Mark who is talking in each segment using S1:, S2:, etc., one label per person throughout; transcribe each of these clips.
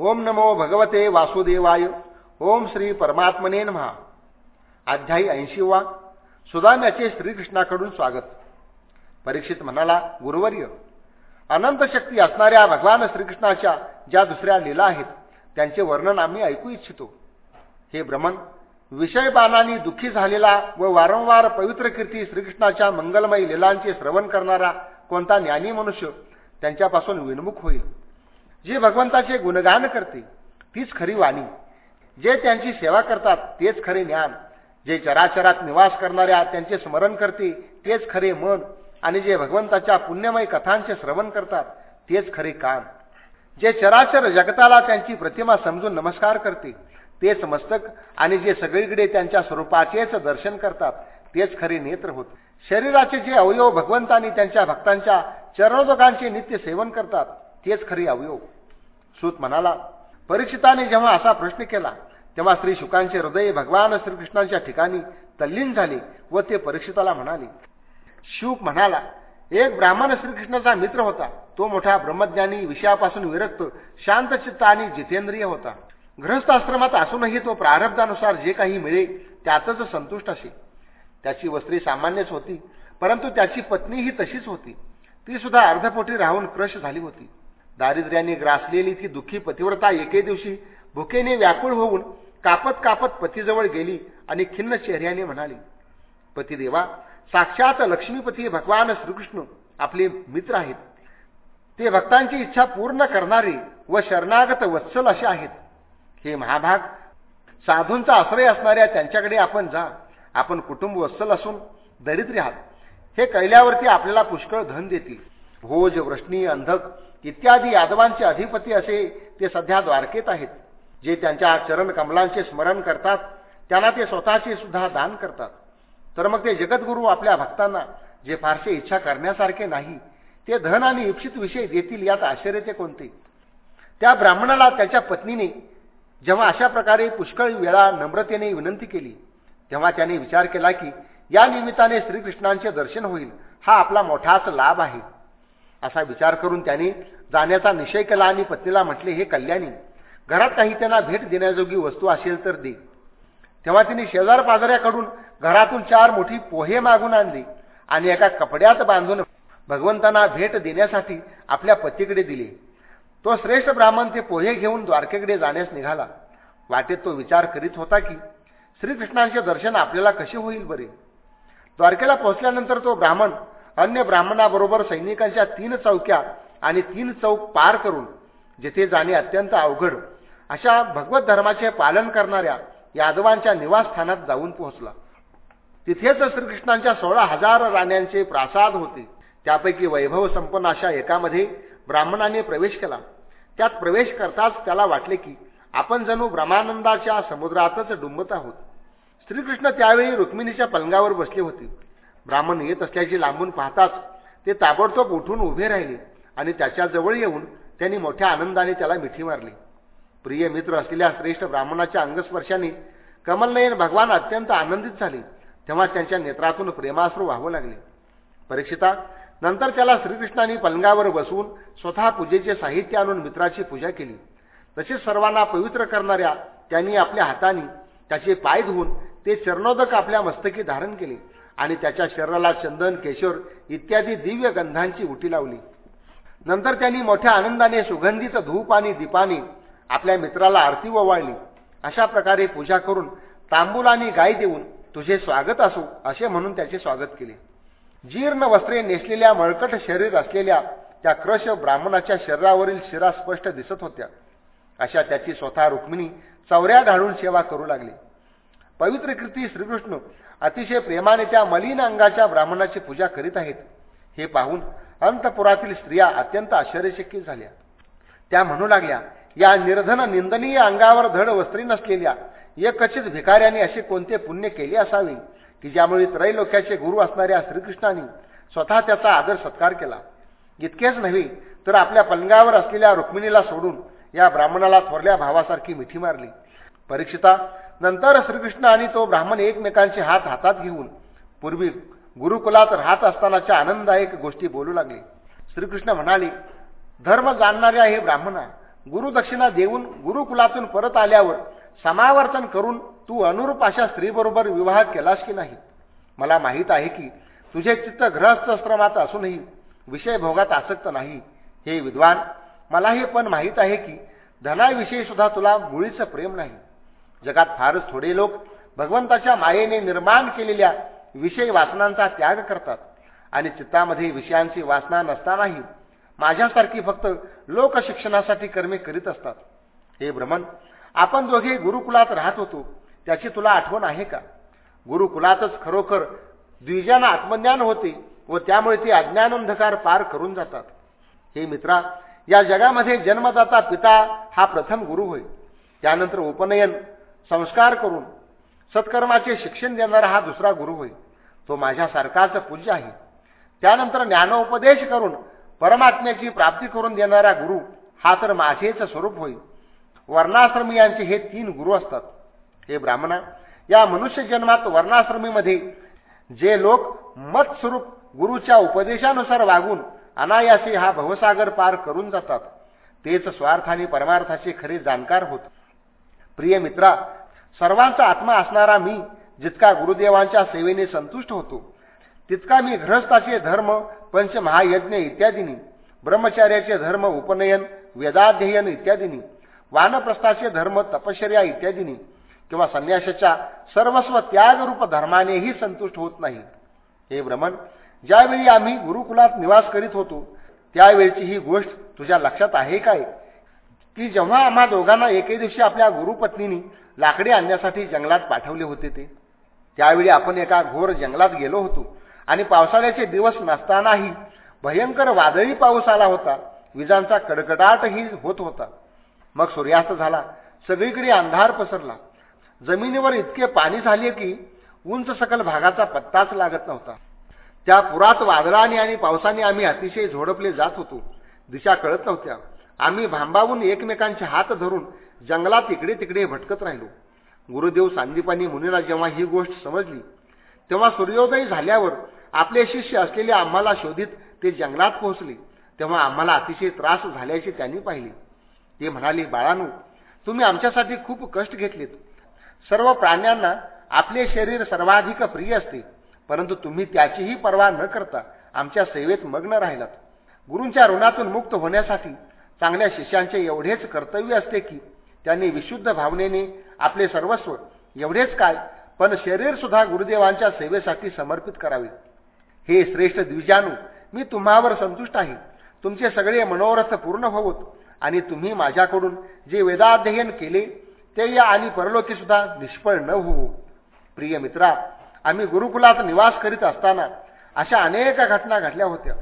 S1: ओम नमो भगवते वासुदेवाय. ओम श्री परमात्मने महा अध्यायी ऐंशी वा सुदाम्याचे श्रीकृष्णाकडून स्वागत. परीक्षित म्हणाला गुरुवर्य. अनंत शक्ती असणाऱ्या भगवान श्रीकृष्णाच्या ज्या दुसऱ्या लीला आहेत त्यांचे वर्णन आम्ही ऐकू इच्छितो. हे भ्रमण विषयबाणांनी दुःखी झालेला व वारंवार पवित्र कीर्ती श्रीकृष्णाच्या मंगलमयी लीलांचे श्रवण करणारा कोणता ज्ञानी मनुष्य त्यांच्यापासून विनमुख होईल? जे भगवंताचे गुणगान करते तीच खरी वाणी. जे त्यांची सेवा करतात तेच खरे ज्ञान. जे चराचरात निवास करणाऱ्या त्यांचे स्मरण करते तेच खरे मन. आणि जे भगवंताच्या पुण्यमय कथांचे श्रवण करतात तेच खरे कान. जे चराचर जगताला त्यांची प्रतिमा समजून नमस्कार करते तेच मस्तक आणि जे सगळीकडे त्यांच्या स्वरूपाचेच दर्शन करतात तेच खरे नेत्र होत. शरीराचे जे अवयव भगवंतांनी त्यांच्या भक्तांच्या चरणोदकांचे नित्य सेवन करतात तेच खरी अवयव सूत म्हणाला परिचिताने जेव्हा असा प्रश्न केला तेव्हा श्री शुकांचे हृदय भगवान श्रीकृष्णांच्या ठिकाणी तल्लीन झाले व ते परीक्षिताला म्हणाले. शुक म्हणाला एक ब्राह्मण श्रीकृष्णाचा मित्र होता. तो मोठा ब्रह्मज्ञानी विषयापासून विरक्त शांतचित्त आणि जितेंद्रिय होता. गृहस्थ आश्रमात असूनही तो प्रारब्धानुसार जे काही मिळेल त्यातच संतुष्ट असे. त्याची वस्त्री सामान्यच होती परंतु त्याची पत्नी ही तशीच होती. ती सुद्धा अर्धपोटी राहून क्रश झाली होती. दारिद्र्याने ग्रासलेली ती दुःखी पतिव्रता एके दिवशी भुकेने व्याकुळ होऊन कापत कापत पतीजवळ गेली आणि खिन्न चेहऱ्याने म्हणाली पतिदेवा साक्षात लक्ष्मीपती भगवान श्रीकृष्ण आपले मित्र आहेत. ते भक्तांची इच्छा पूर्ण करणारे व शरणागत वत्सल असे आहेत. हे महाभाग साधूंचा आश्रय असणाऱ्या त्यांच्याकडे आपण जा. आपण कुटुंब वत्सल असून दरिद्री आहात. हे कैल्यावरती आपल्याला पुष्कळ धन देतील. भोज वृष्णी अंधक इत्यादी यादवांचे अधिपती असे ते सध्या द्वारकेत आहेत. जे त्यांच्या चरण कमलांचे स्मरण करतात त्यांना ते स्वतःचे सुद्धा दान करतात. तर मग ते जगद्गुरू आपल्या भक्तांना जे फारसे इच्छा करण्यासारखे नाही ते धन आणि इप्सित विषय देतील यात आश्चर्याचे कोणते? त्या ब्राह्मणाला त्याच्या पत्नीने जेव्हा अशा प्रकारे पुष्कळ वेळा नम्रतेने विनंती केली तेव्हा त्याने विचार केला की या निमित्ताने श्रीकृष्णांचे दर्शन होईल हा आपला मोठाच लाभ आहे. असा विचार करून त्याने जाण्याचा निश्चय केला आणि पत्नीला म्हटले हे कल्याणी घरात काही त्यांना भेट देण्याजोगी वस्तू असेल तर दे. तेव्हा तिने शेजार पाजाऱ्याकडून घरातून चार मोठी पोहे मागून आणली आणि एका कपड्यात बांधून भगवंतांना भेट देण्यासाठी आपल्या पतीकडे दिले. तो श्रेष्ठ ब्राह्मण ते पोहे घेऊन द्वारकेकडे जाण्यास निघाला. वाटेत तो विचार करीत होता की श्रीकृष्णांचे दर्शन आपल्याला कसे होईल बरे? द्वारकेला पोहोचल्यानंतर तो ब्राह्मण अन्य ब्राह्मणाबरोबर सैनिकांच्या तीन चौक्या आणि तीन चौक पार करून जेथे जाणे अत्यंत अवघड अशा भगवत धर्माचे पालन करणाऱ्या यादवांच्या निवासस्थानात जाऊन पोहोचला. तिथेच श्रीकृष्णांच्या सोळा हजार राण्यांचे प्रासाद होते. त्यापैकी वैभव संपन्न अशा एकामध्ये ब्राह्मणाने प्रवेश केला. त्यात प्रवेश करताच त्याला वाटले की आपण जणू ब्रह्मानंदाच्या समुद्रातच डुंबत आहोत. श्रीकृष्ण त्यावेळी रुक्मिणीच्या पलंगावर बसले होते. ब्राह्मण येत असल्याची लांबून पाहताच ते ताबडतोब उठून उभे राहिले आणि त्याच्याजवळ येऊन त्यांनी मोठ्या आनंदाने त्याला मिठी मारली. प्रिय मित्र असलेल्या श्रेष्ठ ब्राह्मणाच्या अंगस्पर्शाने कमलनयन भगवान अत्यंत आनंदित झाले. तेव्हा त्यांच्या नेत्रातून प्रेमाश्रू वाहू लागले. परीक्षिता नंतर त्याला श्रीकृष्णाने पलंगावर बसवून स्वतः पूजेचे साहित्य आणून मित्राची पूजा केली. तसेच सर्वांना पवित्र करणाऱ्या त्यांनी आपल्या हाताने त्याचे पाय धुवून ते चरणोदक आपल्या मस्तकी धारण केले. आणि त्याच्या शरीराला चंदन केशर इत्यादी दिव्य गंधांची उटी लावली. नंतर त्यांनी मोठ्या आनंदाने सुगंधित धूप आणि दीपाने आपल्या मित्राला आरती ओवाळली अशा प्रकारे पूजा करून तांबूल आणि गाय देऊन तुझे स्वागत असो असे म्हणून त्याचे स्वागत केले. जीर्ण वस्त्रे नेसलेल्या मळकट शरीर असलेल्या त्या क्रश ब्राह्मणाच्या शरीरावरील शिरा स्पष्ट दिसत होत्या. अशा त्याची स्वतः रुक्मिणी चौऱ्या ढाळून सेवा करू लागली. पवित्र कीर्ती श्रीकृष्ण अतिशय प्रेमाने त्या मलिन अंगाच्या ब्राह्मणाची पूजा करीत आहेत. हे पाहून अंतपुरातील स्त्रिया अत्यंत आश्चर्यचकित झाल्या. त्या म्हणू लागल्या या निर्धन निंदनीय अंगावर धड वस्त्री नसलेल्या एकचित भिकाऱ्याने असे कोणते पुण्य केले असावे की ज्यामुळे त्रैलोक्याचे गुरु असणाऱ्या श्रीकृष्णाने स्वतः त्याचा आदर सत्कार केला? इतकेच नव्हे तर आपल्या पलंगावर असलेल्या रुक्मिणीला सोडून या ब्राह्मणाला थोरल्या भावासारखी मिठी मारली. परीक्षिता नंतर श्रीकृष्ण आणि तो ब्राह्मण एकमेकांचे हात हातात घेऊन पूर्वी गुरुकुलात राहत असतानाच्या आनंददायक गोष्टी बोलू लागले. श्रीकृष्ण म्हणाले धर्म जाणणाऱ्या हे ब्राह्मणा गुरुदक्षिणा देऊन गुरुकुलातून परत आल्यावर समावर्तन करून तू अनुरूप अशा स्त्रीबरोबर विवाह केलास की नाही? मला माहीत आहे की तुझे चित्त ग्रहस्थश्रमात असूनही विषय भोगात आसक्त नाही. हे विद्वान मला हे पण माहीत आहे की धनाविषयी सुद्धा तुला मुळीचं प्रेम नाही. जगात फारच थोडे लोक भगवंताच्या मायेने निर्माण केलेल्या विषय वासनांचा त्याग करतात. आणि चित्तामध्ये विषयांची वासना नसतानाही माझ्यासारखी फक्त लोकशिक्षणासाठी कर्मे करीत असतात. हे भ्रमण आपण दोघे गुरुकुलात राहत होतो. त्याची तुला आठवण आहे का? गुरुकुलातच खरोखर द्विजांना आत्मज्ञान होते व त्यामुळे ते अज्ञानंधकार पार करून जातात. हे मित्रा या जगामध्ये जन्मदाता पिता हा प्रथम गुरु होय. त्यानंतर उपनयन संस्कार करून सत्कर्माचे शिक्षण देणारा हा दुसरा गुरु होय. तो माझ्यासारखाच पूज्य आहे. त्यानंतर ज्ञानोपदेश करून परमात्म्याची प्राप्ती करून देणारा गुरु हा तर माझेच स्वरूप होईल वर्णाश्रमी यांचे हे तीन गुरु असतात. हे ब्राह्मणा या मनुष्य जन्मात वर्णाश्रमीमध्ये जे लोक मतस्वरूप गुरुच्या उपदेशानुसार वागून अनायासे हा भवसागर पार करून जातात. तेच स्वार्थाने परमार्थाचे खरे जाणकार होत. प्रिय मित्रा सर्वांचा आत्मा असणारा मी जितका गुरुदेवांच्या सेवेने संतुष्ट होतो तितका मी गृहस्थाचे धर्म पंचमहायज्ञ इत्यादींनी ब्रह्मचार्याचे धर्म उपनयन वेदाध्ययन इत्यादींनी वानप्रस्थाचे धर्म तपश्चर्या इत्यादींनी किंवा संन्यासाच्या सर्वस्व त्यागरूप धर्मानेही संतुष्ट होत नाही. हे भ्रमण ज्यावेळी आम्ही गुरुकुलात निवास करीत होतो त्यावेळची ही गोष्ट तुझ्या लक्षात आहे काय? की जेव्हा आम्हा दोघांना एके दिवशी आपल्या गुरुपत्नीनी लाकडी आणण्यासाठी जंगलात पाठवले होते ते. त्यावेळी आपण एका घोर जंगलात गेलो होतो आणि पावसाळ्याचे दिवस नसतानाही भयंकर वादळी पाऊस आला होता. विजांचा कडकडाटही होत होता. मग सूर्यास्त झाला. सगळीकडे अंधार पसरला. जमिनीवर इतके पाणी झाले की उंच सकल भागाचा पत्ताच लागत नव्हता. त्या पुरात वादळाने आणि पावसाने आम्ही अतिशय झोडपले जात होतो. दिशा कळत नव्हत्या. आम्ही भांबावून एकमेकांचे हात धरून जंगलात इकडे तिकडे भटकत राहिलो. गुरुदेव सांदीपानी मुनीला जेव्हा ही गोष्ट समजली तेव्हा सूर्योदय झाल्यावर आपले शिष्य असलेले आम्हाला शोधित ते जंगलात पोहोचले. तेव्हा आम्हाला अतिशय त्रास झाल्याचे त्यांनी पाहिले. ते म्हणाले बाळानू तुम्ही आमच्यासाठी खूप कष्ट घेतलेत. सर्व प्राण्यांना आपले शरीर सर्वाधिक प्रिय असते परंतु तुम्ही त्याचीही पर्वा न करता आमच्या सेवेत मग्न राहिलात. गुरूंच्या ऋणातून मुक्त होण्यासाठी चांगल्या शिष्यांचे एवढेच कर्तव्य असते की त्यांनी विशुद्ध भावनेने आपले सर्वस्व एवढेच काय पण शरीर सुद्धा गुरुदेवांच्या सेवेसाठी समर्पित करावे. हे श्रेष्ठ द्विजानू मी तुम्हावर संतुष्ट आहे. तुमचे सगळे मनोरथ पूर्ण होवत आणि तुम्ही माझ्याकडून जे वेदाध्ययन केले ते या आणि परलोकी सुद्धा निष्फळ न होवो. प्रिय मित्रा आम्ही गुरुकुलात निवास करीत असताना अशा अनेक घटना घडल्या होत्या.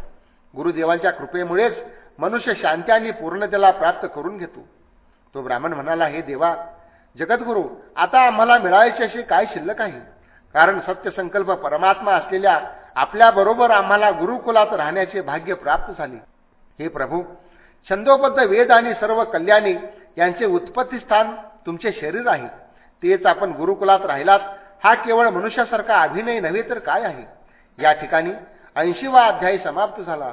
S1: गुरुदेवांच्या कृपेमुळेच मनुष्य शांती आणि पूर्णतेला प्राप्त करून घेतो. तो ब्राह्मण म्हणाला हे देवा जगद्गुरु आता आम्हाला मिळायचे असे काय शिल्लक आहे? कारण सत्यसंकल्प परमात्मा असलेल्या आपल्याबरोबर आम्हाला गुरुकुलात राहण्याचे भाग्य प्राप्त झाले. हे प्रभू छंदोबद्ध वेद आणि सर्व कल्याणी यांचे उत्पत्ती स्थान तुमचे शरीर आहे. तेच आपण गुरुकुलात राहिलात हा केवळ मनुष्यासारखा अभिनय नव्हे तर काय आहे? या ठिकाणी ऐंशीवा अध्यायी समाप्त झाला.